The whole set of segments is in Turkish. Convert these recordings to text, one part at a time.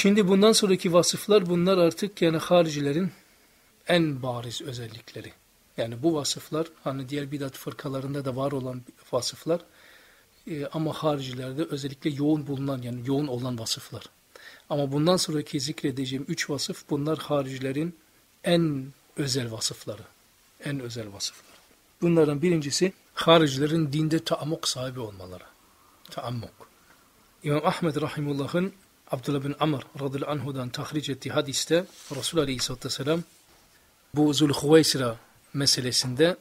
Şimdi bundan sonraki vasıflar bunlar artık yani haricilerin en bariz özellikleri. Yani bu vasıflar hani diğer bidat fırkalarında da var olan vasıflar e, ama haricilerde özellikle yoğun bulunan yani yoğun olan vasıflar. Ama bundan sonraki zikredeceğim üç vasıf bunlar haricilerin en özel vasıfları. En özel vasıflar. Bunlardan birincisi haricilerin dinde taammuk sahibi olmaları. Taammuk. İmam Ahmed Rahimullah'ın Abdullah bin Amr radıyallahu anhudan tahric ettiği hadiste Resul Aleyhisselatü Vesselam bu Zulhüveysira meselesinde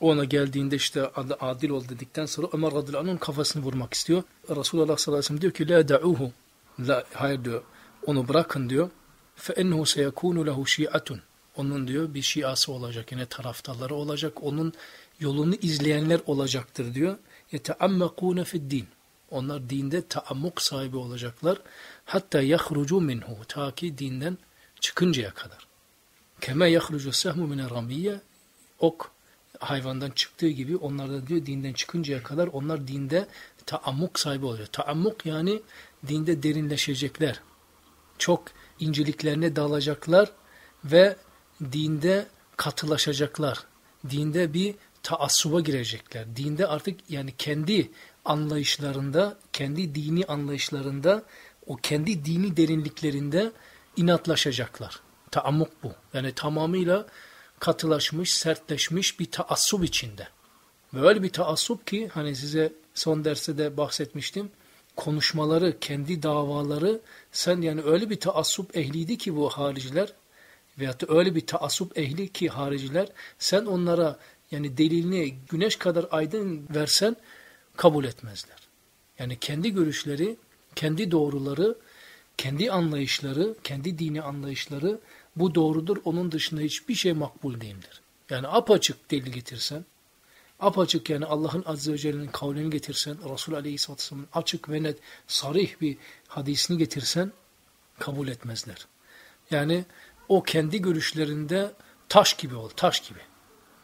ona geldiğinde işte adil ol dedikten sonra Ömer radıyallahu anh'ın kafasını vurmak istiyor. Resulullah sallallahu aleyhi ve sellem diyor ki la da'uhu la hayır diyor onu bırakın diyor. Fe ennehu seyekunu lehu şi'atun. Onun diyor bir şiası olacak yine taraftarları olacak. Onun yolunu izleyenler olacaktır diyor. Yeteammekune fid din. Onlar dinde taammuk sahibi olacaklar. Hatta yahrucu minhu. Ta ki dinden çıkıncaya kadar. Keme yahrucu sehmu mine ramiyye. Ok hayvandan çıktığı gibi onlar da diyor dinden çıkıncaya kadar onlar dinde taammuk sahibi olacak. Taammuk yani dinde derinleşecekler. Çok inceliklerine dalacaklar ve dinde katılaşacaklar. Dinde bir taassuba girecekler. Dinde artık yani kendi anlayışlarında, kendi dini anlayışlarında, o kendi dini derinliklerinde inatlaşacaklar. Taammuk bu. Yani tamamıyla katılaşmış, sertleşmiş bir taassup içinde. Böyle bir taassup ki hani size son derste de bahsetmiştim. Konuşmaları, kendi davaları sen yani öyle bir taassup ehliydi ki bu hariciler veyahut da öyle bir taassup ehli ki hariciler sen onlara yani delilini güneş kadar aydın versen kabul etmezler. Yani kendi görüşleri, kendi doğruları, kendi anlayışları, kendi dini anlayışları bu doğrudur. Onun dışında hiçbir şey makbul değildir. Yani apaçık delil getirsen, apaçık yani Allah'ın Azze ve Celle'nin kavlini getirsen, Resul Aleyhisselatü Vesselam'ın açık ve net, sarih bir hadisini getirsen kabul etmezler. Yani o kendi görüşlerinde taş gibi ol, taş gibi.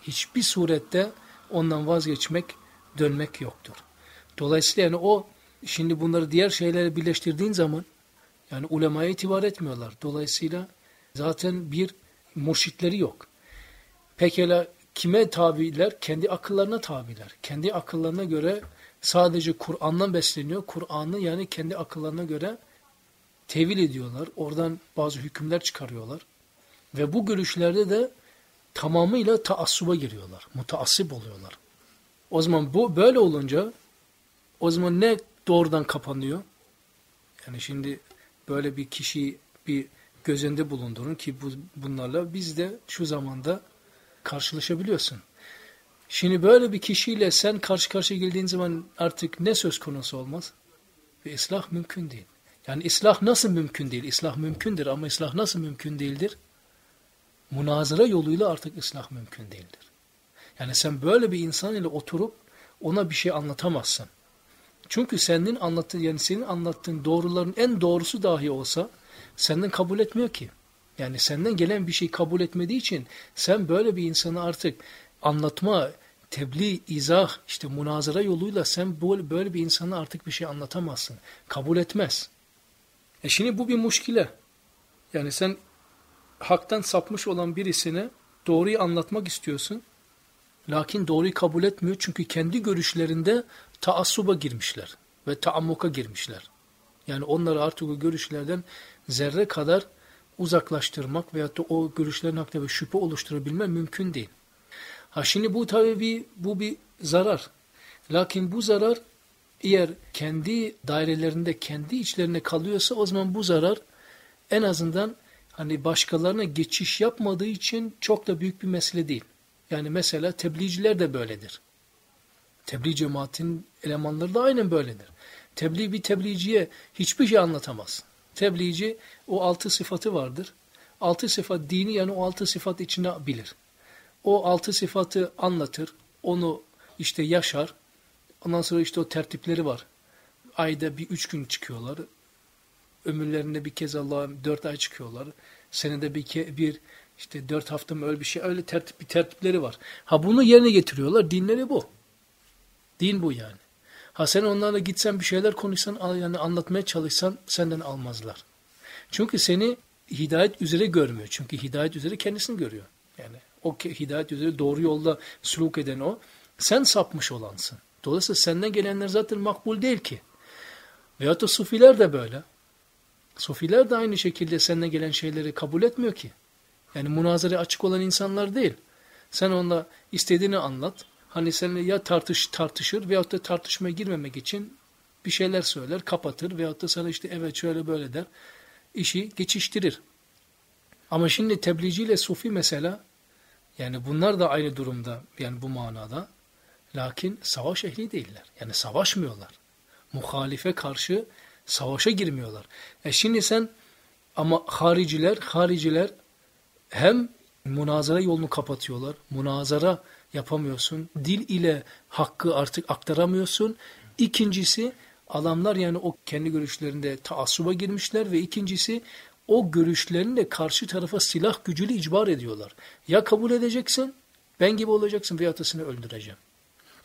Hiçbir surette ondan vazgeçmek, dönmek yoktur. Dolayısıyla yani o şimdi bunları diğer şeylerle birleştirdiğin zaman yani ulemaya itibar etmiyorlar. Dolayısıyla zaten bir murşitleri yok. Pekala kime tabiler? Kendi akıllarına tabiler. Kendi akıllarına göre sadece Kur'an'dan besleniyor. Kur'an'ı yani kendi akıllarına göre tevil ediyorlar. Oradan bazı hükümler çıkarıyorlar. Ve bu görüşlerde de tamamıyla taassuba giriyorlar. Mutaassip oluyorlar. O zaman bu böyle olunca o zaman ne doğrudan kapanıyor? Yani şimdi böyle bir kişi bir gözünde bulundurun ki bu, bunlarla biz de şu zamanda karşılaşabiliyorsun. Şimdi böyle bir kişiyle sen karşı karşıya geldiğin zaman artık ne söz konusu olmaz? Ve ıslah mümkün değil. Yani ıslah nasıl mümkün değil? Islah mümkündür ama ıslah nasıl mümkün değildir? Münazara yoluyla artık ıslah mümkün değildir. Yani sen böyle bir insan ile oturup ona bir şey anlatamazsın. Çünkü senin anlattığın yani senin anlattığın doğruların en doğrusu dahi olsa senden kabul etmiyor ki. Yani senden gelen bir şey kabul etmediği için sen böyle bir insanı artık anlatma, tebliğ, izah, işte münazara yoluyla sen böyle, bir insana artık bir şey anlatamazsın. Kabul etmez. E şimdi bu bir muşkile. Yani sen haktan sapmış olan birisine doğruyu anlatmak istiyorsun. Lakin doğruyu kabul etmiyor çünkü kendi görüşlerinde taassuba girmişler ve taammuka girmişler. Yani onları artık o görüşlerden zerre kadar uzaklaştırmak veyahut da o görüşlerin hakkında bir şüphe oluşturabilme mümkün değil. Ha şimdi bu tabi bir, bu bir zarar. Lakin bu zarar eğer kendi dairelerinde, kendi içlerine kalıyorsa o zaman bu zarar en azından hani başkalarına geçiş yapmadığı için çok da büyük bir mesele değil. Yani mesela tebliğciler de böyledir. Tebliğ cemaatin elemanları da aynen böyledir. Tebliğ bir tebliğciye hiçbir şey anlatamaz. Tebliğci o altı sıfatı vardır. Altı sıfat dini yani o altı sıfat içine bilir. O altı sıfatı anlatır, onu işte yaşar. Ondan sonra işte o tertipleri var. Ayda bir üç gün çıkıyorlar. Ömürlerinde bir kez Allah'a dört ay çıkıyorlar. Senede bir, ke bir işte dört hafta mı öyle bir şey öyle tertip bir tertipleri var. Ha bunu yerine getiriyorlar. Dinleri bu. Din bu yani. Ha sen onlarla gitsen bir şeyler konuşsan yani anlatmaya çalışsan senden almazlar. Çünkü seni hidayet üzere görmüyor. Çünkü hidayet üzere kendisini görüyor. Yani o hidayet üzere doğru yolda suluk eden o. Sen sapmış olansın. Dolayısıyla senden gelenler zaten makbul değil ki. Veyahut da sufiler de böyle. Sufiler de aynı şekilde senden gelen şeyleri kabul etmiyor ki. Yani münazara açık olan insanlar değil. Sen onunla istediğini anlat. Hani seninle ya tartış tartışır veyahut da tartışmaya girmemek için bir şeyler söyler, kapatır veyahut da sana işte evet şöyle böyle der. işi geçiştirir. Ama şimdi tebliğci ile sufi mesela yani bunlar da aynı durumda yani bu manada. Lakin savaş ehli değiller. Yani savaşmıyorlar. Muhalife karşı savaşa girmiyorlar. E şimdi sen ama hariciler, hariciler hem münazara yolunu kapatıyorlar. Münazara yapamıyorsun. Dil ile hakkı artık aktaramıyorsun. İkincisi adamlar yani o kendi görüşlerinde taassuba girmişler ve ikincisi o görüşlerini karşı tarafa silah gücüyle icbar ediyorlar. Ya kabul edeceksin, ben gibi olacaksın veya seni öldüreceğim.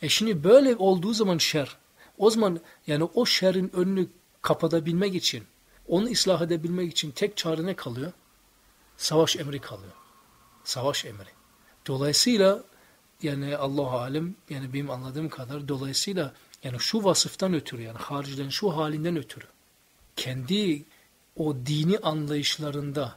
E şimdi böyle olduğu zaman şer, o zaman yani o şerin önünü kapatabilmek için, onu ıslah edebilmek için tek çare ne kalıyor? Savaş emri kalıyor. Savaş emri. Dolayısıyla yani Allah alem yani benim anladığım kadar dolayısıyla yani şu vasıftan ötürü yani haricilerin şu halinden ötürü kendi o dini anlayışlarında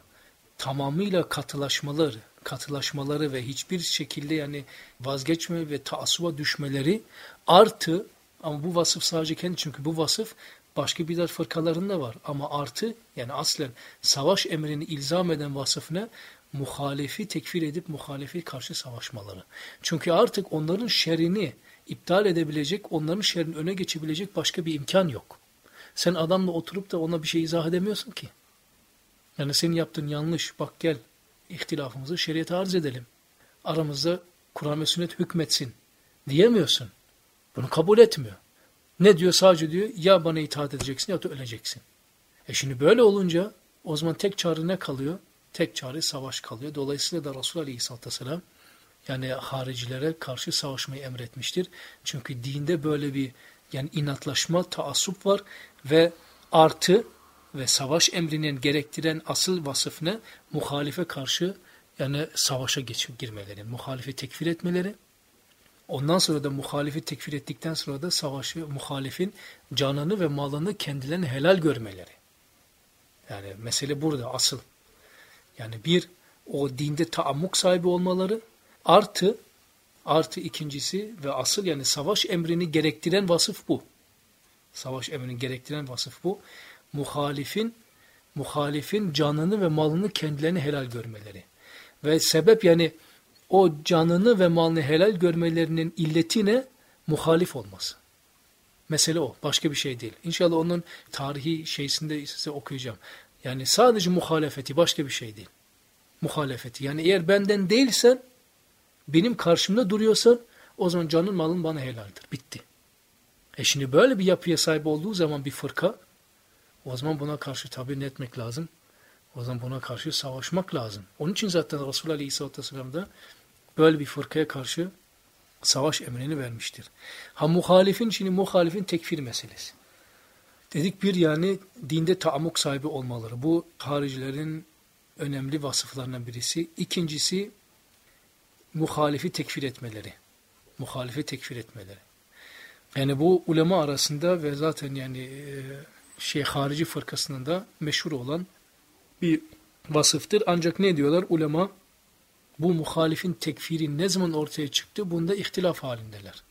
tamamıyla katılaşmaları, katılaşmaları ve hiçbir şekilde yani vazgeçme ve taassuba düşmeleri artı ama bu vasıf sadece kendi çünkü bu vasıf başka bidat fırkalarında var ama artı yani aslen savaş emrini ilzam eden vasıf ne? Muhalefi tekfir edip muhalefi karşı savaşmaları. Çünkü artık onların şerini iptal edebilecek, onların şerini öne geçebilecek başka bir imkan yok. Sen adamla oturup da ona bir şey izah edemiyorsun ki. Yani senin yaptığın yanlış, bak gel ihtilafımızı şeriata arz edelim. Aramızda Kur'an ve sünnet hükmetsin diyemiyorsun. Bunu kabul etmiyor. Ne diyor? Sadece diyor ya bana itaat edeceksin ya da öleceksin. E şimdi böyle olunca o zaman tek çare ne kalıyor? Tek çare savaş kalıyor. Dolayısıyla da Resulullah Aleyhisselatü Vesselam yani haricilere karşı savaşmayı emretmiştir. Çünkü dinde böyle bir yani inatlaşma, taassup var ve artı ve savaş emrinin gerektiren asıl vasıf ne? Muhalife karşı yani savaşa geçip girmeleri, muhalife tekfir etmeleri. Ondan sonra da muhalifi tekfir ettikten sonra da savaşı, muhalifin canını ve malını kendilerine helal görmeleri. Yani mesele burada asıl. Yani bir, o dinde taammuk sahibi olmaları, artı, artı ikincisi ve asıl yani savaş emrini gerektiren vasıf bu. Savaş emrini gerektiren vasıf bu. Muhalifin, muhalifin canını ve malını kendilerine helal görmeleri. Ve sebep yani o canını ve malını helal görmelerinin illeti ne? Muhalif olması. Mesele o. Başka bir şey değil. İnşallah onun tarihi şeysinde size okuyacağım. Yani sadece muhalefeti başka bir şey değil. Muhalefeti. Yani eğer benden değilsen, benim karşımda duruyorsan o zaman canın malın bana helaldir. Bitti. E şimdi böyle bir yapıya sahip olduğu zaman bir fırka o zaman buna karşı tabi etmek lazım. O zaman buna karşı savaşmak lazım. Onun için zaten Resulullah Aleyhisselatü Vesselam da böyle bir fırkaya karşı savaş emrini vermiştir. Ha muhalifin şimdi muhalifin tekfir meselesi. Dedik bir yani dinde taamuk sahibi olmaları. Bu haricilerin önemli vasıflarından birisi. İkincisi muhalifi tekfir etmeleri. Muhalifi tekfir etmeleri. Yani bu ulema arasında ve zaten yani e, şey harici fırkasının da meşhur olan bir vasıftır. Ancak ne diyorlar ulema? Bu muhalifin tekfiri ne zaman ortaya çıktı? Bunda ihtilaf halindeler.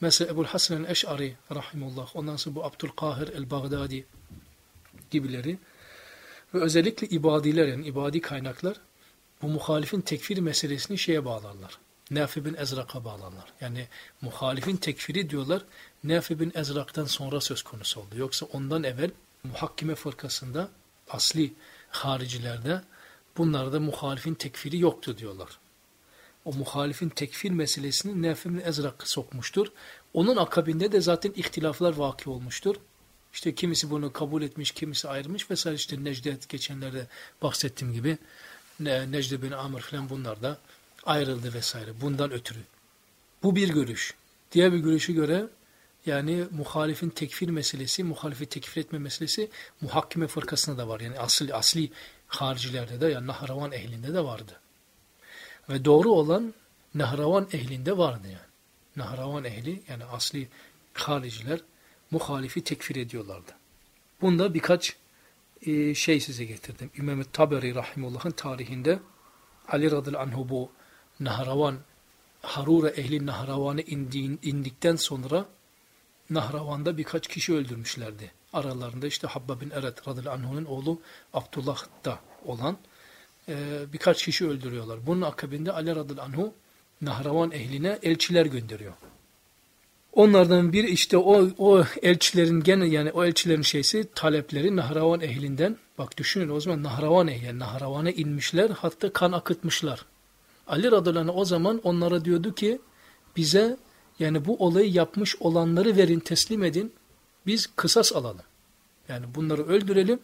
Mesela Ebu Hasan el-Eş'ari rahimullah, ondan sonra bu Abdülkahir el-Baghdadi gibileri ve özellikle ibadiler yani ibadi kaynaklar bu muhalifin tekfir meselesini şeye bağlarlar. Nafi bin Ezrak'a bağlarlar. Yani muhalifin tekfiri diyorlar Nafi bin Ezrak'tan sonra söz konusu oldu. Yoksa ondan evvel muhakkime fırkasında asli haricilerde bunlarda muhalifin tekfiri yoktu diyorlar. O muhalifin tekfir meselesini bin Ezrak sokmuştur. Onun akabinde de zaten ihtilaflar vaki olmuştur. İşte kimisi bunu kabul etmiş, kimisi ayrılmış vesaire işte Necdet geçenlerde bahsettiğim gibi Necdet bin Amr falan bunlar da ayrıldı vesaire bundan ötürü. Bu bir görüş. Diğer bir görüşü göre yani muhalifin tekfir meselesi, muhalifi tekfir etme meselesi muhakkime fırkasında da var. Yani asli, asli haricilerde de yani Nahravan ehlinde de vardı. Ve doğru olan Nahravan ehlinde vardı yani. Nahravan ehli yani asli hariciler muhalifi tekfir ediyorlardı. Bunda birkaç e, şey size getirdim. İmam-ı Taberi Rahimullah'ın tarihinde Ali radıyallahu anhu bu Nahravan Harura ehli Nahravan'ı indikten sonra Nahravan'da birkaç kişi öldürmüşlerdi. Aralarında işte Habba bin Eret radıyallahu anh'ın oğlu Abdullah da olan e, birkaç kişi öldürüyorlar. Bunun akabinde Ali radıyallahu anhu Nahravan ehline elçiler gönderiyor. Onlardan bir işte o, o elçilerin gene yani o elçilerin şeysi talepleri Nahravan ehlinden bak düşünün o zaman Nahravan ehli yani Nahravan'a inmişler hatta kan akıtmışlar. Ali radıyallahu anh o zaman onlara diyordu ki bize yani bu olayı yapmış olanları verin teslim edin biz kısas alalım. Yani bunları öldürelim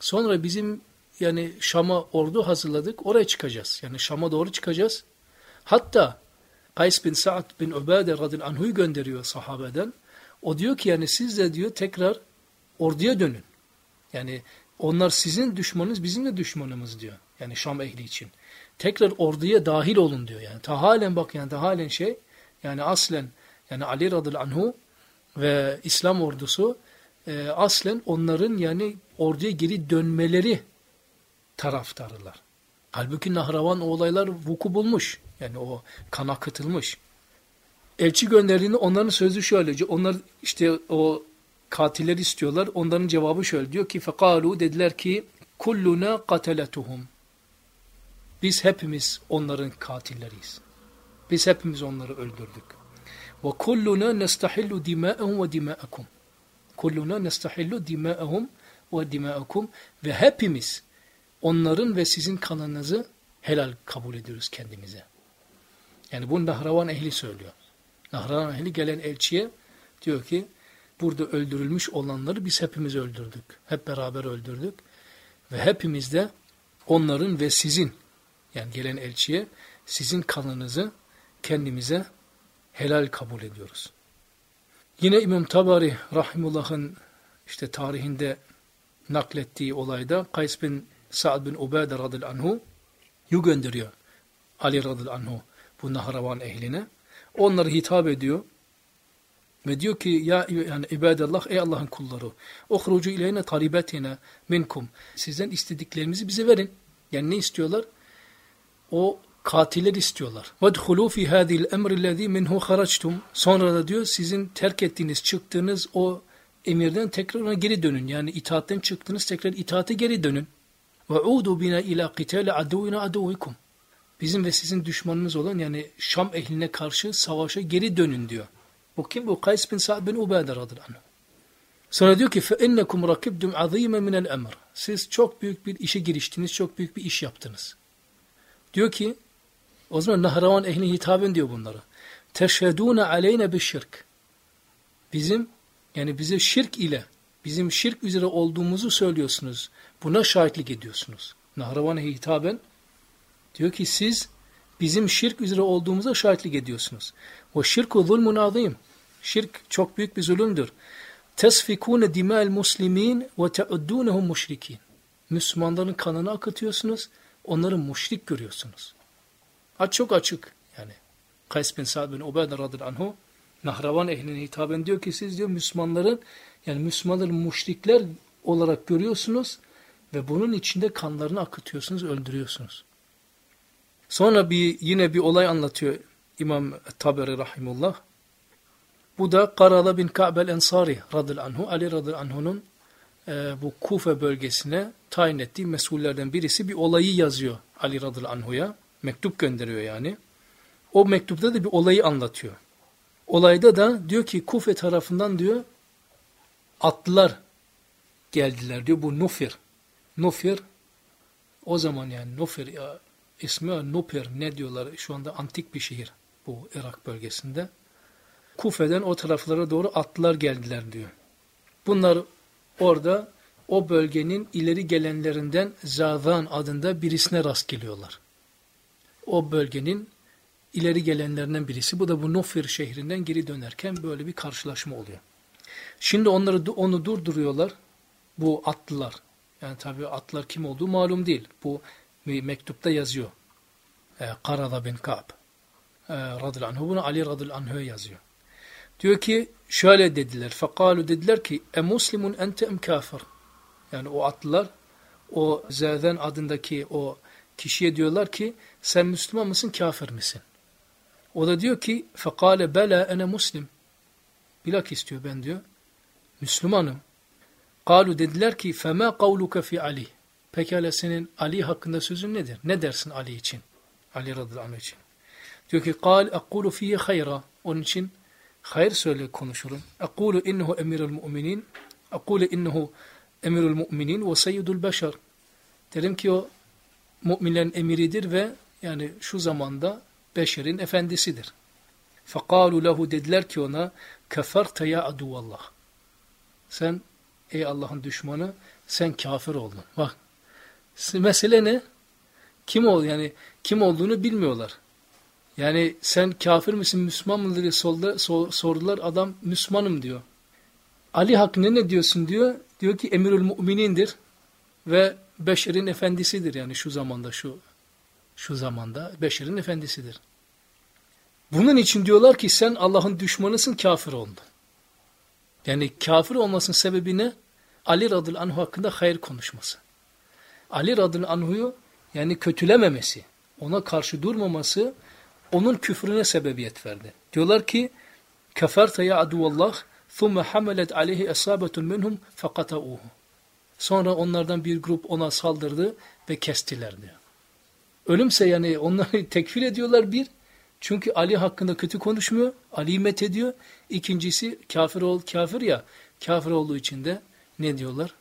sonra bizim yani Şam'a ordu hazırladık oraya çıkacağız. Yani Şam'a doğru çıkacağız. Hatta Kays bin Sa'd bin Ubade radıyallahu anhu'yu gönderiyor sahabeden. O diyor ki yani siz de diyor tekrar orduya dönün. Yani onlar sizin düşmanınız bizim de düşmanımız diyor. Yani Şam ehli için. Tekrar orduya dahil olun diyor. Yani ta halen bak yani ta halen şey yani aslen yani Ali radıyallahu anhu ve İslam ordusu e, aslen onların yani orduya geri dönmeleri taraftarılar. Halbuki Nahravan olaylar vuku bulmuş. Yani o kan akıtılmış. Elçi gönderdiğinde onların sözü şöyle. Onlar işte o katiller istiyorlar. Onların cevabı şöyle diyor ki fekalu dediler ki kulluna kateletuhum. Biz hepimiz onların katilleriyiz. Biz hepimiz onları öldürdük. Ve kulluna nestahillu dima'ahum ve dima'akum. Kulluna nestahillu dima'ahum ve dima'akum ve hepimiz onların ve sizin kanınızı helal kabul ediyoruz kendimize. Yani bunu Nahravan ehli söylüyor. Nahravan ehli gelen elçiye diyor ki burada öldürülmüş olanları biz hepimiz öldürdük. Hep beraber öldürdük. Ve hepimiz de onların ve sizin yani gelen elçiye sizin kanınızı kendimize helal kabul ediyoruz. Yine İmam Tabari Rahimullah'ın işte tarihinde naklettiği olayda Kays bin Sa'd bin Ubade radıyallahu anhu yu gönderiyor Ali radıyallahu anhu bu Nahravan ehline. Onları hitap ediyor. Ve diyor ki ya yani ibadallah ey Allah'ın kulları ohrucu ileyne talibetine minkum sizden istediklerimizi bize verin. Yani ne istiyorlar? O katiller istiyorlar. وَدْخُلُوا فِي هَذِي الْاَمْرِ الَّذ۪ي مِنْهُ خَرَجْتُمْ Sonra da diyor sizin terk ettiğiniz, çıktığınız o emirden tekrar ona geri dönün. Yani itaatten çıktınız tekrar itaate geri dönün. وَعُودُوا بِنَا اِلَى قِتَالِ عَدُوِنَا عَدُوِكُمْ Bizim ve sizin düşmanınız olan yani Şam ehline karşı savaşa geri dönün diyor. Bu kim? Bu Kays bin Sa'd bin Ubade radıyallahu anh. Sonra diyor ki فَاِنَّكُمْ رَكِبْدُمْ عَظ۪يمًا مِنَ الْاَمْرِ Siz çok büyük bir işe giriştiniz, çok büyük bir iş yaptınız. Diyor ki, o zaman Nahravan ehline hitabın diyor bunlara. Teşhedûne aleyne bir şirk. Bizim yani bize şirk ile bizim şirk üzere olduğumuzu söylüyorsunuz. Buna şahitlik ediyorsunuz. Nahravan'a hitaben diyor ki siz bizim şirk üzere olduğumuza şahitlik ediyorsunuz. O şirku zulmun azim. Şirk çok büyük bir zulümdür. Tesfikune dimel muslimin ve teuddunehum müşrikin. Müslümanların kanını akıtıyorsunuz, onları müşrik görüyorsunuz. Aç çok açık yani. Kays bin Sa'd bin Ubeyde radıyallahu anhu Nahravan ehline hitaben diyor ki siz diyor Müslümanların yani Müslümanların müşrikler olarak görüyorsunuz ve bunun içinde kanlarını akıtıyorsunuz, öldürüyorsunuz. Sonra bir yine bir olay anlatıyor İmam Taberi rahimullah. Bu da Karala bin Ka'bel Ensari radıyallahu anhu, Ali radıyallahu anhu'nun e, bu Kufe bölgesine tayin ettiği mesullerden birisi bir olayı yazıyor Ali radıyallahu anhu'ya. Mektup gönderiyor yani. O mektupta da bir olayı anlatıyor. Olayda da diyor ki Kufe tarafından diyor atlılar geldiler diyor bu Nufir. Nufir o zaman yani Nufir ya, ismi Nupir ne diyorlar şu anda antik bir şehir bu Irak bölgesinde. Kufe'den o taraflara doğru atlılar geldiler diyor. Bunlar orada o bölgenin ileri gelenlerinden Zadan adında birisine rast geliyorlar. O bölgenin ileri gelenlerinden birisi. Bu da bu Nofir şehrinden geri dönerken böyle bir karşılaşma oluyor. Şimdi onları onu durduruyorlar. Bu atlılar. Yani tabii atlar kim olduğu malum değil. Bu mektupta yazıyor. E, Karada bin Ka'b. E, radıyallahu anhu bunu Ali radıyallahu anh'a yazıyor. Diyor ki şöyle dediler. Fekalu dediler ki e muslimun ente em kafir. Yani o atlılar o Zerden adındaki o kişiye diyorlar ki sen Müslüman mısın kafir misin? O da diyor ki fekale bela ene muslim. Bilak istiyor ben diyor. Müslümanım. Kalu dediler ki fema kavluka fi Ali. Pekala senin Ali hakkında sözün nedir? Ne dersin Ali için? Ali radıyallahu anh için. Diyor ki kal ekulu fiye hayra. Onun için hayır söyle konuşurum. Ekulu innehu emirul mu'minin. Ekulu innehu emirul mu'minin ve seyyidul beşer. Derim ki o müminlerin emiridir ve yani şu zamanda beşerin efendisidir. Fekalu lehu dediler ki ona keferte ya aduvallah. Sen ey Allah'ın düşmanı sen kafir oldun. Bak mesele ne? Kim ol yani kim olduğunu bilmiyorlar. Yani sen kafir misin Müslüman mıdır diye sordular adam Müslümanım diyor. Ali hakkında ne diyorsun diyor. Diyor ki emirül müminindir ve beşerin efendisidir yani şu zamanda şu şu zamanda beşerin efendisidir. Bunun için diyorlar ki sen Allah'ın düşmanısın kafir oldun. Yani kafir olmasının sebebi ne? Ali radıyallahu anh hakkında hayır konuşması. Ali radıyallahu anh'u yani kötülememesi, ona karşı durmaması onun küfrüne sebebiyet verdi. Diyorlar ki keferte ya aduvallah thumme hamelet aleyhi esabetun minhum fakatauhu. Sonra onlardan bir grup ona saldırdı ve kestiler diyor. Ölümse yani onları tekfir ediyorlar bir. Çünkü Ali hakkında kötü konuşmuyor. Ali'yi met ediyor. İkincisi kafir ol kafir ya. Kafir olduğu için de ne diyorlar?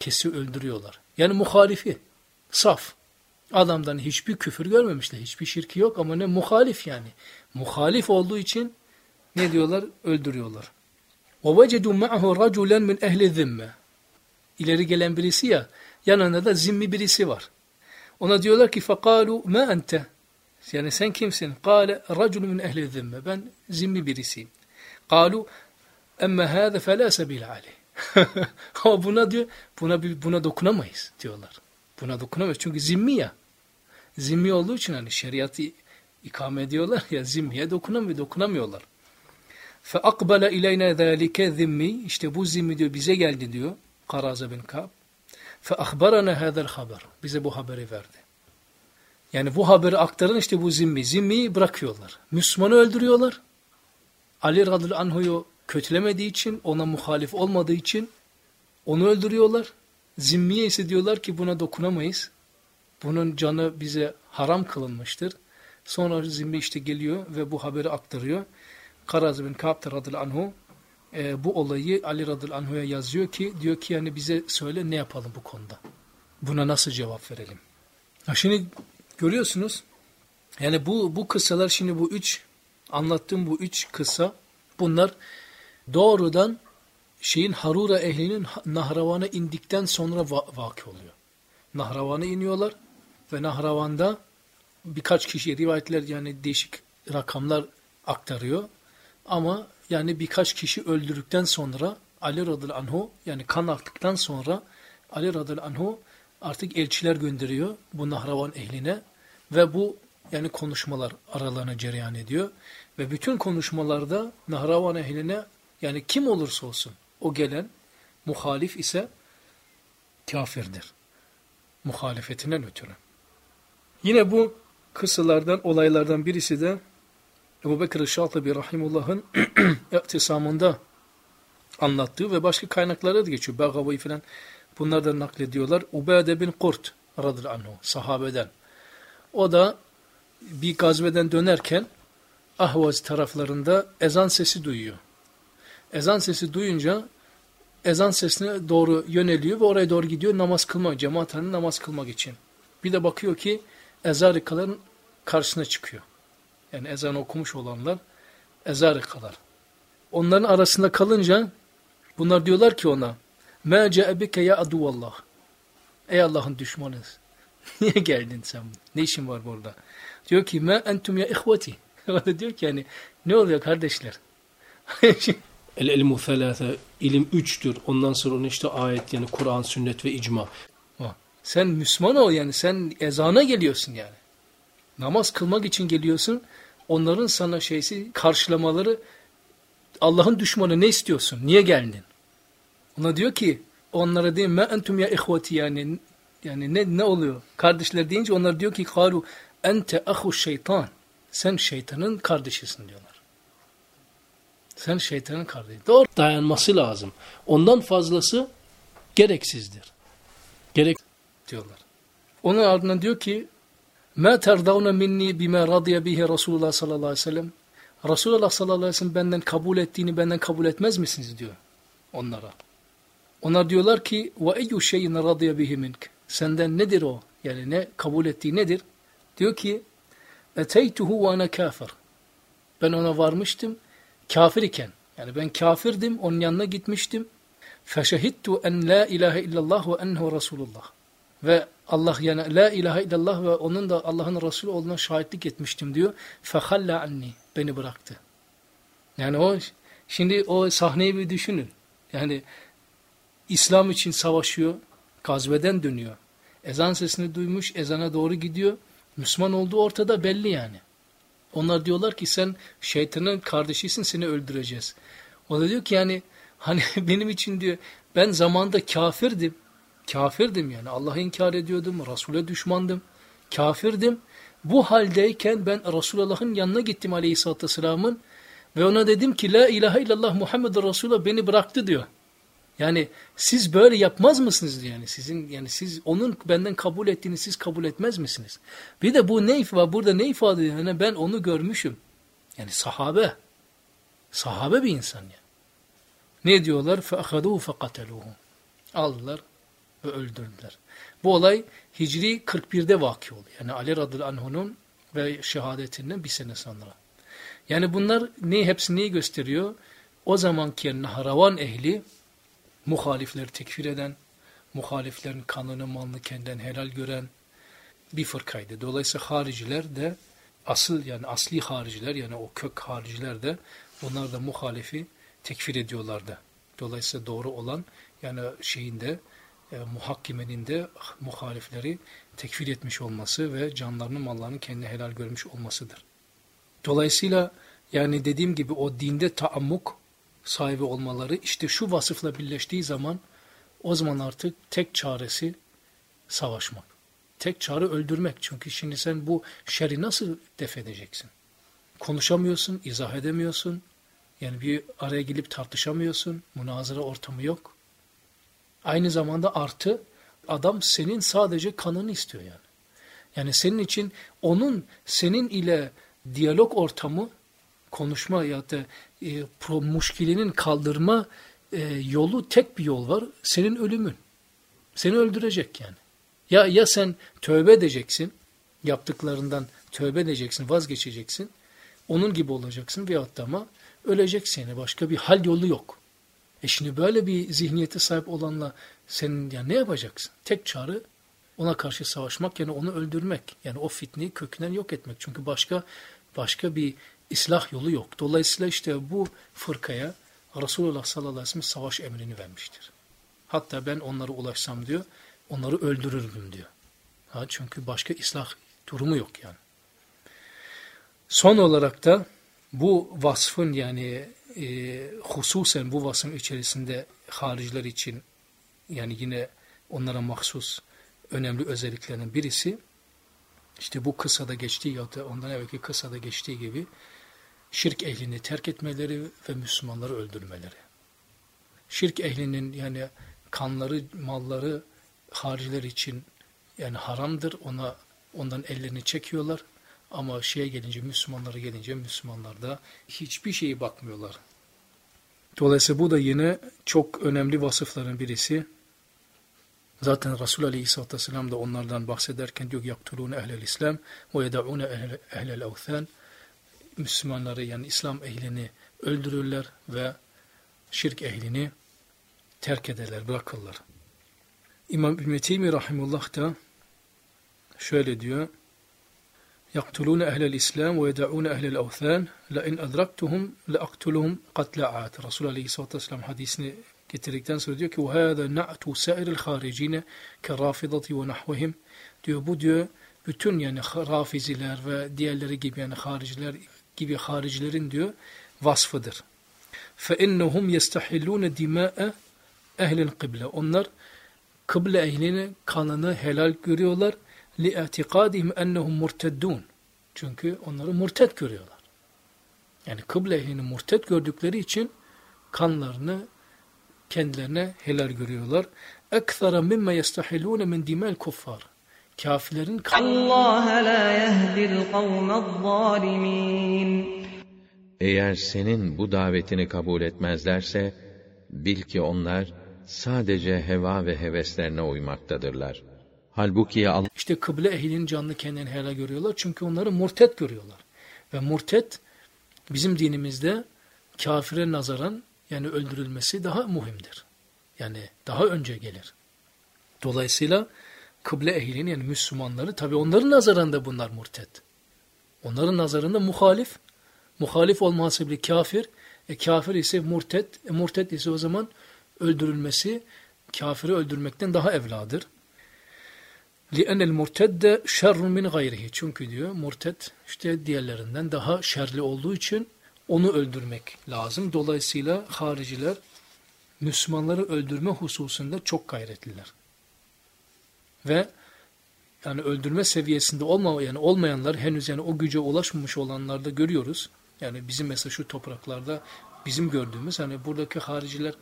Kesi öldürüyorlar. Yani muhalifi. Saf. Adamdan hiçbir küfür görmemişler. Hiçbir şirki yok ama ne muhalif yani. Muhalif olduğu için ne diyorlar? Öldürüyorlar. وَوَجَدُوا مَعَهُ رَجُلًا مِنْ اَهْلِ ذِمَّةِ ileri gelen birisi ya, yanında da zimmi birisi var. Ona diyorlar ki fakalu ma ente. Yani sen kimsin? Kale raculun min ehli zimme. Ben zimmi birisiyim. Kalu emma hâze felâ sebil aleyh. Ama buna diyor, buna buna dokunamayız diyorlar. Buna dokunamayız çünkü zimmi ya. Zimmi olduğu için hani şeriatı ikame ediyorlar ya zimmiye dokunamıyor, dokunamıyorlar. Fe akbala ileyne zâlike zimmi. İşte bu zimmi diyor bize geldi diyor. Karaza bin Kab. فَأَخْبَرَنَا هَذَا الْخَبَرِ Bize bu haberi verdi. Yani bu haberi aktaran işte bu zimmi. Zimmiyi bırakıyorlar. Müslümanı öldürüyorlar. Ali radıyallahu anhu'yu kötülemediği için, ona muhalif olmadığı için onu öldürüyorlar. Zimmiye ise diyorlar ki buna dokunamayız. Bunun canı bize haram kılınmıştır. Sonra zimmi işte geliyor ve bu haberi aktarıyor. Karaz bin Ka'b radıyallahu anhu e, bu olayı Ali radıyallahu anh'a yazıyor ki diyor ki yani bize söyle ne yapalım bu konuda. Buna nasıl cevap verelim? Ha şimdi görüyorsunuz yani bu bu kıssalar şimdi bu üç anlattığım bu üç kısa bunlar doğrudan şeyin Harura ehlinin Nahravan'a indikten sonra va vaki oluyor. Nahravan'a iniyorlar ve Nahravan'da birkaç kişi rivayetler yani değişik rakamlar aktarıyor. Ama yani birkaç kişi öldürdükten sonra Ali radıyallahu anhu yani kan aktıktan sonra Ali radıyallahu anhu artık elçiler gönderiyor bu Nahravan ehline ve bu yani konuşmalar aralarına cereyan ediyor ve bütün konuşmalarda Nahravan ehline yani kim olursa olsun o gelen muhalif ise kafirdir. Muhalefetinden ötürü. Yine bu kıssalardan, olaylardan birisi de Ebu Bekir Şatıbi Rahimullah'ın iktisamında anlattığı ve başka kaynaklara da geçiyor. Begavi falan bunlardan naklediyorlar. Ubade bin Kurt radıyallahu anhu sahabeden. O da bir gazveden dönerken Ahvaz taraflarında ezan sesi duyuyor. Ezan sesi duyunca ezan sesine doğru yöneliyor ve oraya doğru gidiyor namaz kılmak, cemaat namaz kılmak için. Bir de bakıyor ki ezarikaların karşısına çıkıyor Yani ezan okumuş olanlar ezarikalar. Onların arasında kalınca bunlar diyorlar ki ona مَا جَاءَ بِكَ يَا aduvallah Ey Allah'ın düşmanı. Niye geldin sen? Ne işin var burada? Diyor ki ma entum ya ihveti. O da diyor ki yani ne oluyor kardeşler? El ilmu thelâfe ilim üçtür. Ondan sonra onun işte ayet yani Kur'an, sünnet ve icma. Sen Müslüman ol yani sen ezana geliyorsun yani. Namaz kılmak için geliyorsun. Onların sana şeysi karşılamaları Allah'ın düşmanı ne istiyorsun? Niye geldin? Ona diyor ki onlara diyor me entum ya ihveti yani yani ne ne oluyor? Kardeşler deyince onlar diyor ki kalu ente ahu şeytan. Sen şeytanın kardeşisin diyorlar. Sen şeytanın kardeşi. Doğru. Dayanması lazım. Ondan fazlası gereksizdir. Gerek diyorlar. Onun ardından diyor ki مَا تَرْضَوْنَ minni بِمَا رَضِيَ bihi Resulullah sallallahu aleyhi ve sellem Resulullah sallallahu aleyhi ve sellem benden kabul ettiğini benden kabul etmez misiniz diyor onlara. Onlar diyorlar ki وَاَيُّ شَيْءٍ رَضِيَ bihi mink Senden nedir o? Yani ne kabul ettiği nedir? Diyor ki اَتَيْتُهُ وَاَنَا kafir. Ben ona varmıştım kafir iken. Yani ben kafirdim onun yanına gitmiştim. فَشَهِدْتُ en la ilahe illallah ve ennehu Resulullah. Ve Allah yani la ilahe illallah ve onun da Allah'ın Resulü olduğuna şahitlik etmiştim diyor. Fehalla anni beni bıraktı. Yani o şimdi o sahneyi bir düşünün. Yani İslam için savaşıyor, gazveden dönüyor. Ezan sesini duymuş, ezana doğru gidiyor. Müslüman olduğu ortada belli yani. Onlar diyorlar ki sen şeytanın kardeşisin seni öldüreceğiz. O da diyor ki yani hani benim için diyor ben zamanda kafirdim. Kafirdim yani. Allah'ı inkar ediyordum. Resul'e düşmandım. Kafirdim. Bu haldeyken ben Resulullah'ın yanına gittim Aleyhisselatü Vesselam'ın ve ona dedim ki La ilahe illallah Muhammed Resulullah beni bıraktı diyor. Yani siz böyle yapmaz mısınız yani sizin yani siz onun benden kabul ettiğini siz kabul etmez misiniz? Bir de bu ne ifade burada ne ifade ediyor? Yani ben onu görmüşüm. Yani sahabe. Sahabe bir insan yani. Ne diyorlar? فَأَخَذُوهُ فَقَتَلُوهُ Aldılar ve öldürdüler. Bu olay Hicri 41'de vaki oluyor. Yani Ali radıyallahu ve şehadetinden bir sene sonra. Yani bunlar ne hepsi neyi gösteriyor? O zamanki yani Nahravan ehli muhalifleri tekfir eden, muhaliflerin kanını malını kendinden helal gören bir fırkaydı. Dolayısıyla hariciler de asıl yani asli hariciler yani o kök hariciler de bunlar da muhalifi tekfir ediyorlardı. Dolayısıyla doğru olan yani şeyinde e, muhakkimenin de muhalifleri tekfir etmiş olması ve canlarını mallarını kendi helal görmüş olmasıdır. Dolayısıyla yani dediğim gibi o dinde taammuk sahibi olmaları işte şu vasıfla birleştiği zaman o zaman artık tek çaresi savaşmak. Tek çare öldürmek. Çünkü şimdi sen bu şeri nasıl def edeceksin? Konuşamıyorsun, izah edemiyorsun. Yani bir araya gelip tartışamıyorsun. Münazara ortamı yok. Aynı zamanda artı adam senin sadece kanını istiyor yani. Yani senin için onun senin ile diyalog ortamı konuşma ya da e, pro, muşkilinin kaldırma e, yolu tek bir yol var. Senin ölümün. Seni öldürecek yani. Ya ya sen tövbe edeceksin, yaptıklarından tövbe edeceksin, vazgeçeceksin. Onun gibi olacaksın veyahut da ama öleceksin. Yani başka bir hal yolu yok. E şimdi böyle bir zihniyete sahip olanla senin yani ne yapacaksın? Tek çare ona karşı savaşmak yani onu öldürmek. Yani o fitneyi kökünden yok etmek. Çünkü başka başka bir ıslah yolu yok. Dolayısıyla işte bu fırkaya Resulullah sallallahu aleyhi ve sellem savaş emrini vermiştir. Hatta ben onlara ulaşsam diyor, onları öldürürdüm diyor. Ha, çünkü başka ıslah durumu yok yani. Son olarak da bu vasfın yani e, hususen bu vasfın içerisinde hariciler için yani yine onlara mahsus önemli özelliklerinin birisi işte bu kısada geçtiği ya da ondan evvelki kısada geçtiği gibi şirk ehlini terk etmeleri ve Müslümanları öldürmeleri. Şirk ehlinin yani kanları, malları hariciler için yani haramdır. Ona ondan ellerini çekiyorlar. Ama şeye gelince, Müslümanlara gelince Müslümanlar da hiçbir şeyi bakmıyorlar. Dolayısıyla bu da yine çok önemli vasıfların birisi. Zaten Resul Aleyhisselatü Vesselam da onlardan bahsederken diyor yaktulûne ehlel İslam ve yeda'ûne ehlel evthân Müslümanları yani İslam ehlini öldürürler ve şirk ehlini terk ederler, bırakırlar. İmam İbn-i Teymi Rahimullah da şöyle diyor يقتلون أهل الإسلام ويدعون أهل الأوثان لئن أدركتهم لأقتلهم قتل عاد Resul Aleyhisselatü Vesselam hadisini getirdikten sonra diyor ki وَهَذَا نَعْتُ سَائِرِ الْخَارِجِينَ كَرَافِضَةِ وَنَحْوَهِمْ diyor bu diyor bütün yani rafiziler ve diğerleri gibi yani hariciler gibi haricilerin diyor vasfıdır. فَاِنَّهُمْ يَسْتَحِلُّونَ دِمَاءَ اَهْلِ الْقِبْلَ Onlar kıble ehlinin kanını helal görüyorlar. لِاَعْتِقَادِهِمْ اَنَّهُمْ مُرْتَدُّونَ Çünkü onları murted görüyorlar. Yani kıble ehlini murted gördükleri için kanlarını kendilerine helal görüyorlar. اَكْثَرَ مِمَّ يَسْتَحِلُونَ مِنْ دِمَا الْكُفَّارِ Kafirlerin Allah la yehdil kavmez zalimin. Eğer senin bu davetini kabul etmezlerse, bil ki onlar sadece heva ve heveslerine uymaktadırlar. Halbuki Allah... İşte kıble ehlinin canını kendine helal görüyorlar çünkü onları murtet görüyorlar. Ve murtet bizim dinimizde kafire nazaran yani öldürülmesi daha muhimdir. Yani daha önce gelir. Dolayısıyla kıble ehlinin yani Müslümanları tabi onların nazarında bunlar murtet. Onların nazarında muhalif. Muhalif olması bile kafir. E kafir ise murtet. E murtet ise o zaman öldürülmesi kafiri öldürmekten daha evladır. لِأَنَّ الْمُرْتَدَّ شَرٌ مِنْ غَيْرِهِ Çünkü diyor murtet işte diğerlerinden daha şerli olduğu için onu öldürmek lazım. Dolayısıyla hariciler Müslümanları öldürme hususunda çok gayretliler. Ve yani öldürme seviyesinde olma, yani olmayanlar henüz yani o güce ulaşmamış olanlarda görüyoruz. Yani bizim mesela şu topraklarda bizim gördüğümüz hani buradaki hariciler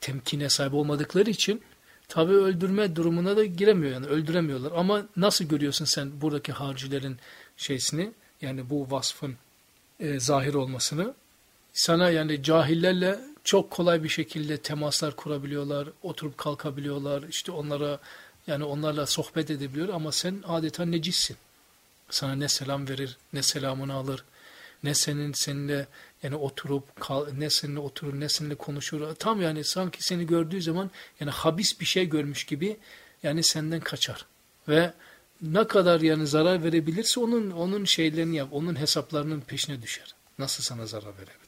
temkine sahip olmadıkları için tabi öldürme durumuna da giremiyor yani öldüremiyorlar. Ama nasıl görüyorsun sen buradaki haricilerin şeysini yani bu vasfın e, zahir olmasını sana yani cahillerle çok kolay bir şekilde temaslar kurabiliyorlar, oturup kalkabiliyorlar, işte onlara yani onlarla sohbet edebiliyor ama sen adeta necissin. Sana ne selam verir, ne selamını alır, ne senin seninle yani oturup kal, ne seninle oturur, ne seninle konuşur. Tam yani sanki seni gördüğü zaman yani habis bir şey görmüş gibi yani senden kaçar. Ve ne kadar yani zarar verebilirse onun onun şeylerini yap, onun hesaplarının peşine düşer. Nasıl sana zarar verebilir?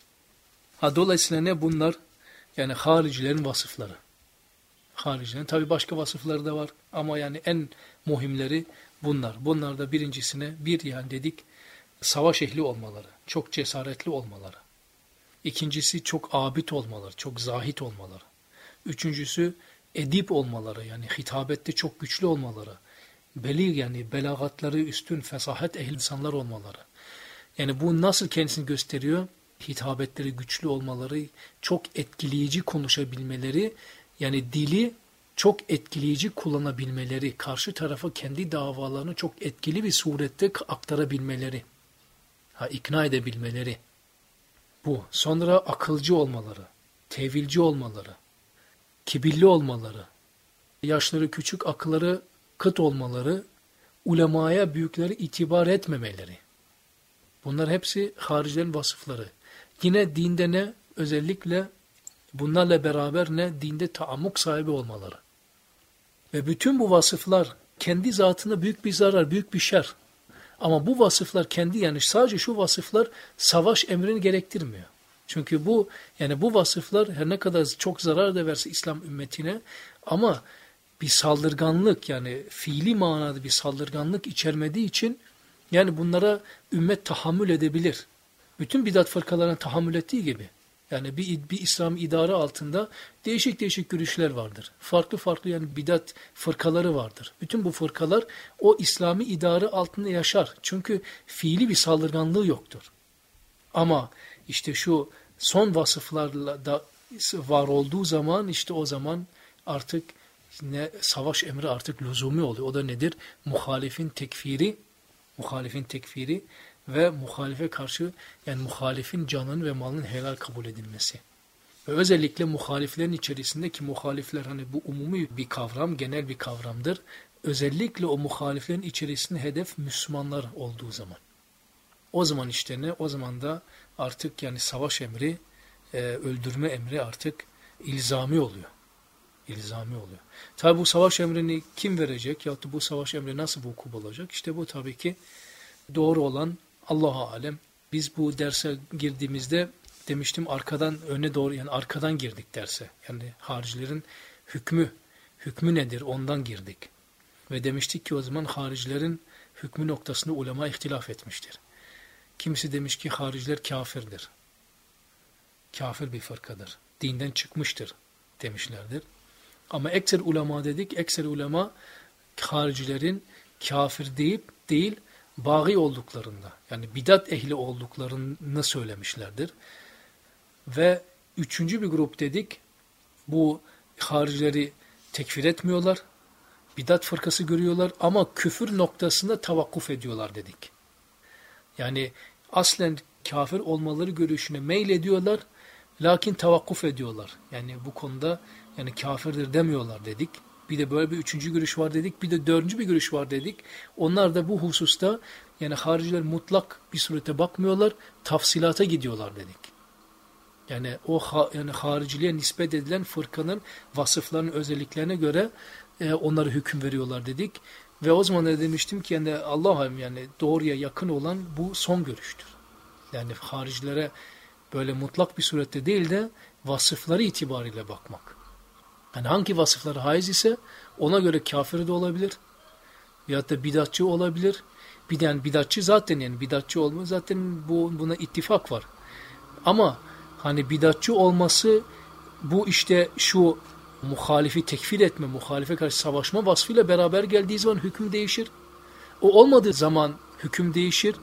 Ha dolayısıyla ne bunlar? Yani haricilerin vasıfları haricilerin. Tabi başka vasıfları da var ama yani en muhimleri bunlar. Bunlar da birincisine bir yani dedik savaş ehli olmaları, çok cesaretli olmaları. İkincisi çok abid olmaları, çok zahit olmaları. Üçüncüsü edip olmaları yani hitabette çok güçlü olmaları. Belir yani belagatları üstün, fesahet ehli insanlar olmaları. Yani bu nasıl kendisini gösteriyor? Hitabetleri güçlü olmaları, çok etkileyici konuşabilmeleri yani dili çok etkileyici kullanabilmeleri, karşı tarafa kendi davalarını çok etkili bir surette aktarabilmeleri, ha, ikna edebilmeleri. Bu. Sonra akılcı olmaları, tevilci olmaları, kibirli olmaları, yaşları küçük, akılları kıt olmaları, ulemaya, büyükleri itibar etmemeleri. Bunlar hepsi haricilerin vasıfları. Yine dinde ne? Özellikle Bunlarla beraber ne? Dinde taammuk sahibi olmaları. Ve bütün bu vasıflar kendi zatında büyük bir zarar, büyük bir şer. Ama bu vasıflar kendi yani sadece şu vasıflar savaş emrini gerektirmiyor. Çünkü bu yani bu vasıflar her ne kadar çok zarar da verse İslam ümmetine ama bir saldırganlık yani fiili manada bir saldırganlık içermediği için yani bunlara ümmet tahammül edebilir. Bütün bidat fırkalarına tahammül ettiği gibi. Yani bir, bir İslam idare altında değişik değişik görüşler vardır. Farklı farklı yani bidat fırkaları vardır. Bütün bu fırkalar o İslami idare altında yaşar. Çünkü fiili bir saldırganlığı yoktur. Ama işte şu son vasıflarla da var olduğu zaman işte o zaman artık ne savaş emri artık lüzumi oluyor. O da nedir? Muhalifin tekfiri, muhalifin tekfiri ve muhalife karşı yani muhalifin canının ve malının helal kabul edilmesi. Ve özellikle muhaliflerin içerisinde ki muhalifler hani bu umumi bir kavram, genel bir kavramdır. Özellikle o muhaliflerin içerisinde hedef Müslümanlar olduğu zaman. O zaman işte ne? O zaman da artık yani savaş emri, e, öldürme emri artık ilzami oluyor. İlzami oluyor. Tabi bu savaş emrini kim verecek ya bu savaş emri nasıl vuku bulacak? İşte bu tabii ki doğru olan Allah'a alem. Biz bu derse girdiğimizde demiştim arkadan öne doğru yani arkadan girdik derse. Yani haricilerin hükmü, hükmü nedir ondan girdik. Ve demiştik ki o zaman haricilerin hükmü noktasında ulema ihtilaf etmiştir. Kimisi demiş ki hariciler kafirdir. Kafir bir fırkadır. Dinden çıkmıştır demişlerdir. Ama ekser ulema dedik, ekser ulema haricilerin kafir deyip değil, bağı olduklarında, yani bidat ehli olduklarını söylemişlerdir. Ve üçüncü bir grup dedik, bu haricileri tekfir etmiyorlar, bidat fırkası görüyorlar ama küfür noktasında tavakkuf ediyorlar dedik. Yani aslen kafir olmaları görüşüne meyil ediyorlar, lakin tavakkuf ediyorlar. Yani bu konuda yani kafirdir demiyorlar dedik. Bir de böyle bir üçüncü görüş var dedik. Bir de dördüncü bir görüş var dedik. Onlar da bu hususta yani hariciler mutlak bir surete bakmıyorlar. Tafsilata gidiyorlar dedik. Yani o ha, yani hariciliğe nispet edilen fırkanın vasıflarının özelliklerine göre e, onlara hüküm veriyorlar dedik. Ve o zaman da demiştim ki yani Allah'ım yani doğruya yakın olan bu son görüştür. Yani haricilere böyle mutlak bir surette değil de vasıfları itibariyle bakmak. Yani hangi vasıfları haiz ise ona göre kafir de olabilir. Veyahut da bidatçı olabilir. Bir yani bidatçı zaten yani bidatçı olma zaten bu buna ittifak var. Ama hani bidatçı olması bu işte şu muhalifi tekfir etme, muhalife karşı savaşma vasfıyla beraber geldiği zaman hüküm değişir. O olmadığı zaman hüküm değişir.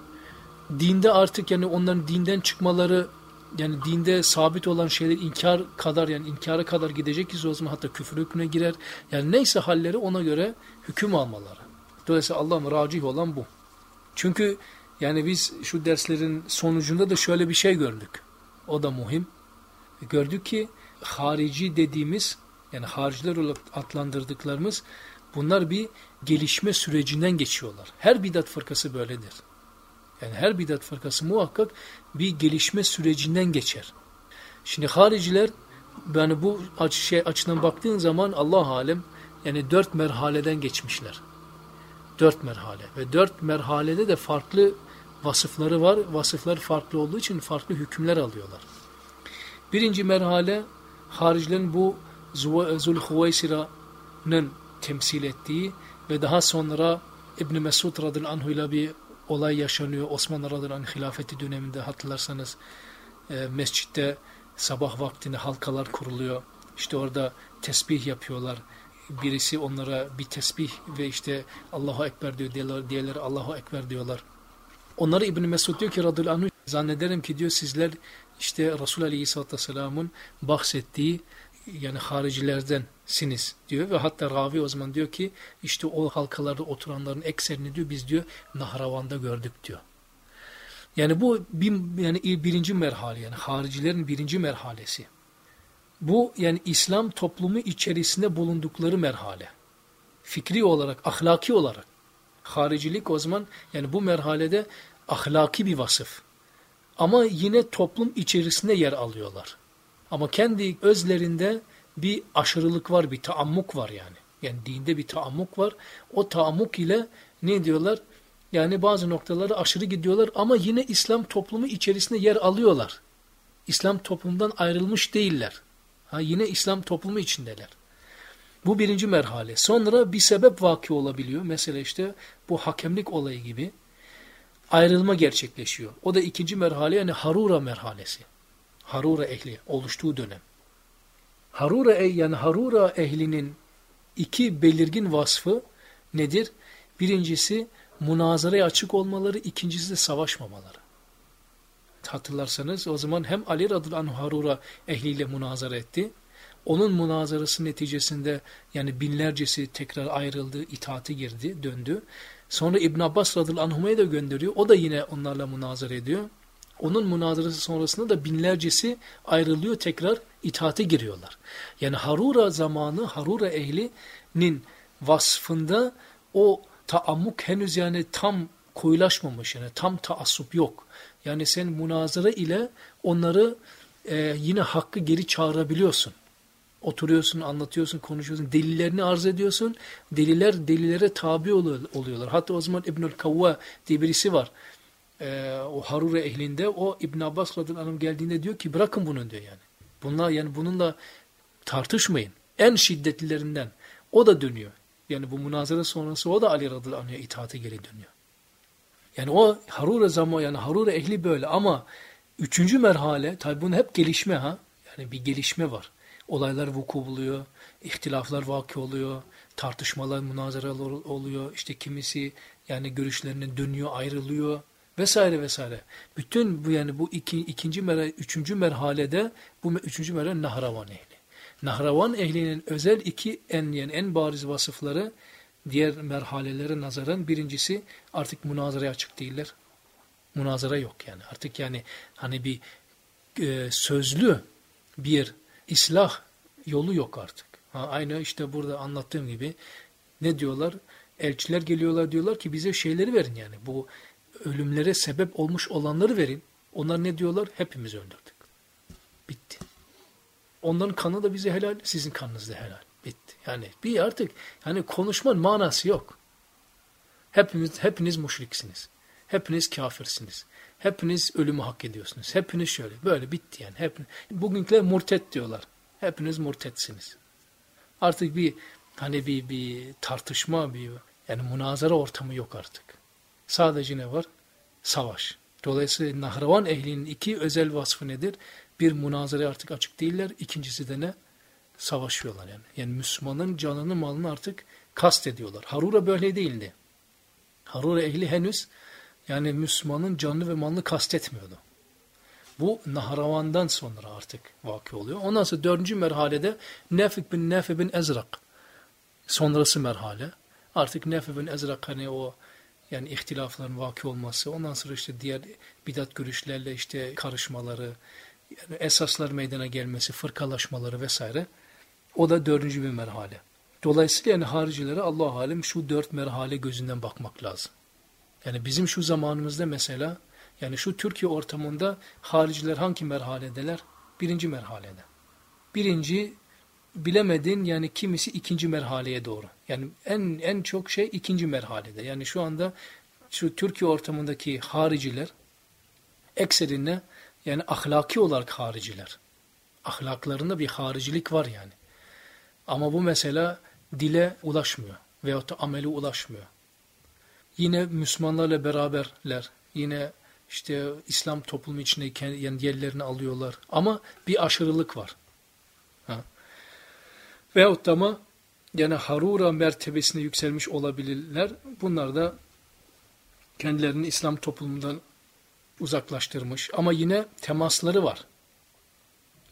Dinde artık yani onların dinden çıkmaları yani dinde sabit olan şeyler inkar kadar yani inkara kadar gidecek ki o zaman hatta küfür hükmüne girer. Yani neyse halleri ona göre hüküm almaları. Dolayısıyla Allah'ın racih olan bu. Çünkü yani biz şu derslerin sonucunda da şöyle bir şey gördük. O da muhim. Gördük ki harici dediğimiz yani hariciler olarak adlandırdıklarımız bunlar bir gelişme sürecinden geçiyorlar. Her bidat fırkası böyledir. Yani her bidat fırkası muhakkak bir gelişme sürecinden geçer. Şimdi hariciler yani bu açı, şey açıdan baktığın zaman Allah alem yani dört merhaleden geçmişler. Dört merhale ve dört merhalede de farklı vasıfları var. Vasıflar farklı olduğu için farklı hükümler alıyorlar. Birinci merhale haricilerin bu Zulhuveysira'nın temsil ettiği ve daha sonra İbn Mesud radıyallahu anh ile bir olay yaşanıyor. Osmanlı radıyallahu hilafeti döneminde hatırlarsanız e, mescitte sabah vaktinde halkalar kuruluyor. İşte orada tesbih yapıyorlar. Birisi onlara bir tesbih ve işte Allahu Ekber diyor. Diğerleri, diğerleri Allahu Ekber diyorlar. Onlara İbn Mesud diyor ki radıyallahu anh zannederim ki diyor sizler işte Resul Aleyhisselatü Vesselam'ın bahsettiği yani haricilerden diyor ve hatta ravi o zaman diyor ki işte o halkalarda oturanların ekserini diyor biz diyor Nahravan'da gördük diyor. Yani bu bir, yani birinci merhale yani haricilerin birinci merhalesi. Bu yani İslam toplumu içerisinde bulundukları merhale. Fikri olarak, ahlaki olarak. Haricilik o zaman yani bu merhalede ahlaki bir vasıf. Ama yine toplum içerisinde yer alıyorlar. Ama kendi özlerinde bir aşırılık var, bir taammuk var yani. Yani dinde bir taammuk var. O taammuk ile ne diyorlar? Yani bazı noktaları aşırı gidiyorlar ama yine İslam toplumu içerisinde yer alıyorlar. İslam toplumdan ayrılmış değiller. Ha, yine İslam toplumu içindeler. Bu birinci merhale. Sonra bir sebep vaki olabiliyor. Mesela işte bu hakemlik olayı gibi ayrılma gerçekleşiyor. O da ikinci merhale yani Harura merhalesi. Harura ehli oluştuğu dönem. Harura yani Harura ehlinin iki belirgin vasfı nedir? Birincisi münazaraya açık olmaları, ikincisi de savaşmamaları. Hatırlarsanız o zaman hem Ali radıyallahu Harura ehliyle münazara etti. Onun münazarası neticesinde yani binlercesi tekrar ayrıldı, itaati girdi, döndü. Sonra İbn Abbas radıyallahu anhuma'ya da gönderiyor. O da yine onlarla münazara ediyor. Onun münazarası sonrasında da binlercesi ayrılıyor tekrar itaate giriyorlar. Yani Harura zamanı Harura ehlinin vasfında o taammuk henüz yani tam koyulaşmamış yani tam taassup yok. Yani sen münazara ile onları e, yine hakkı geri çağırabiliyorsun. Oturuyorsun, anlatıyorsun, konuşuyorsun, delillerini arz ediyorsun. Deliler delilere tabi oluyorlar. Hatta o zaman İbnül Kavva diye birisi var. Ee, o Harure ehlinde o İbn Abbas radıyallahu geldiğinde diyor ki bırakın bunu diyor yani. Bunlar yani bununla tartışmayın. En şiddetlilerinden. O da dönüyor. Yani bu münazara sonrası o da Ali radıyallahu anh'a itaate geri dönüyor. Yani o Harure zamanı yani Harure ehli böyle ama üçüncü merhale tabi bunun hep gelişme ha. Yani bir gelişme var. Olaylar vuku buluyor, ihtilaflar vaki oluyor, tartışmalar, münazaralar oluyor. İşte kimisi yani görüşlerine dönüyor, ayrılıyor vesaire vesaire. Bütün bu yani bu iki, ikinci merhale, üçüncü merhalede bu üçüncü merhale Nahravan ehli. Nahravan ehlinin özel iki en yani en bariz vasıfları diğer merhalelere nazaran birincisi artık münazaraya açık değiller. Münazara yok yani. Artık yani hani bir e, sözlü bir islah yolu yok artık. Ha, aynı işte burada anlattığım gibi ne diyorlar? Elçiler geliyorlar diyorlar ki bize şeyleri verin yani. Bu ölümlere sebep olmuş olanları verin. Onlar ne diyorlar? Hepimiz öldürdük. Bitti. Onların kanı da bize helal, sizin kanınız da helal. Bitti. Yani bir artık hani konuşmanın manası yok. Hepimiz hepiniz müşriksiniz. Hepiniz kafirsiniz. Hepiniz ölümü hak ediyorsunuz. Hepiniz şöyle. Böyle bitti yani. Hep, bugünküler murtet diyorlar. Hepiniz murtetsiniz. Artık bir hani bir bir tartışma bir yani münazara ortamı yok artık. Sadece ne var? Savaş. Dolayısıyla Nahravan ehlinin iki özel vasfı nedir? Bir münazara artık açık değiller. İkincisi de ne? Savaşıyorlar yani. Yani Müslümanın canını malını artık kast ediyorlar. Harura böyle değildi. Harura ehli henüz yani Müslümanın canını ve malını kastetmiyordu. Bu Nahravan'dan sonra artık vakı oluyor. Ondan sonra dördüncü merhalede Nefik bin Nefi bin Ezrak sonrası merhale. Artık Nefi bin Ezrak hani o yani ihtilafların vaki olması, ondan sonra işte diğer bidat görüşlerle işte karışmaları, yani esaslar meydana gelmesi, fırkalaşmaları vesaire. O da dördüncü bir merhale. Dolayısıyla yani haricilere Allah halim şu dört merhale gözünden bakmak lazım. Yani bizim şu zamanımızda mesela yani şu Türkiye ortamında hariciler hangi merhaledeler? Birinci merhalede. Birinci bilemedin yani kimisi ikinci merhaleye doğru. Yani en en çok şey ikinci merhalede. Yani şu anda şu Türkiye ortamındaki hariciler ekserine yani ahlaki olarak hariciler. Ahlaklarında bir haricilik var yani. Ama bu mesela dile ulaşmıyor veyahut da ameli ulaşmıyor. Yine Müslümanlarla beraberler. Yine işte İslam toplumu içinde yani yerlerini alıyorlar. Ama bir aşırılık var. Veyahut da ama yani Harura mertebesine yükselmiş olabilirler. Bunlar da kendilerini İslam toplumundan uzaklaştırmış. Ama yine temasları var.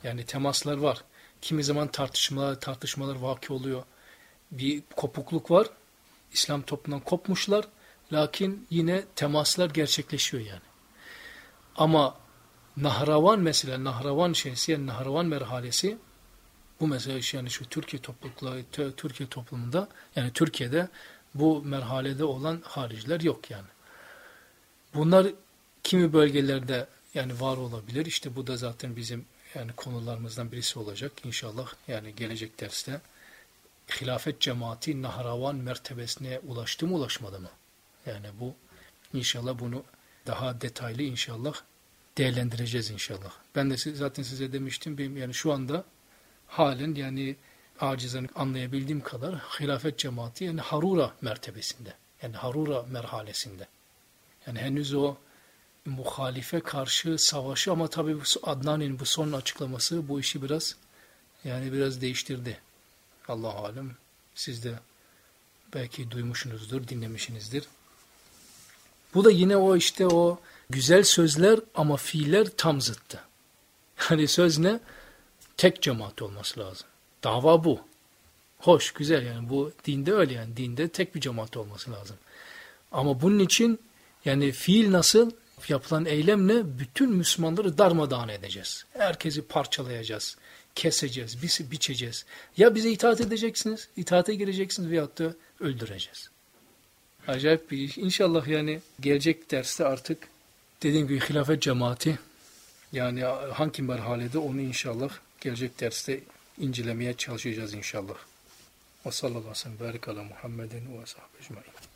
Yani temaslar var. Kimi zaman tartışmalar, tartışmalar vaki oluyor. Bir kopukluk var. İslam toplumundan kopmuşlar. Lakin yine temaslar gerçekleşiyor yani. Ama Nahravan mesela Nahravan şeysi yani Nahravan merhalesi bu mesela yani şu Türkiye toplulukları Türkiye toplumunda yani Türkiye'de bu merhalede olan hariciler yok yani. Bunlar kimi bölgelerde yani var olabilir. İşte bu da zaten bizim yani konularımızdan birisi olacak inşallah. Yani gelecek derste hilafet cemaati Nahravan mertebesine ulaştı mı ulaşmadı mı? Yani bu inşallah bunu daha detaylı inşallah değerlendireceğiz inşallah. Ben de zaten size demiştim benim yani şu anda halen yani acizan anlayabildiğim kadar hilafet cemaati yani Harura mertebesinde. Yani Harura merhalesinde. Yani henüz o muhalife karşı savaşı ama tabii Adnan'ın bu son açıklaması bu işi biraz yani biraz değiştirdi. Allah alem siz de belki duymuşsunuzdur, dinlemişsinizdir. Bu da yine o işte o güzel sözler ama fiiller tam zıttı. Yani söz ne? Tek cemaat olması lazım. Dava bu. Hoş, güzel yani bu dinde öyle yani. Dinde tek bir cemaat olması lazım. Ama bunun için yani fiil nasıl? Yapılan eylemle bütün Müslümanları darmadağın edeceğiz. Herkesi parçalayacağız, keseceğiz, bi biçeceğiz. Ya bize itaat edeceksiniz, itaate gireceksiniz veyahut da öldüreceğiz. Acayip bir iş. İnşallah yani gelecek derste artık dediğim gibi hilafet cemaati yani hangi merhalede onu inşallah gelecek derste incelemeye çalışacağız inşallah. Ve sallallahu aleyhi ve sellem barik ala Muhammedin ve sahbihi ecmaîn.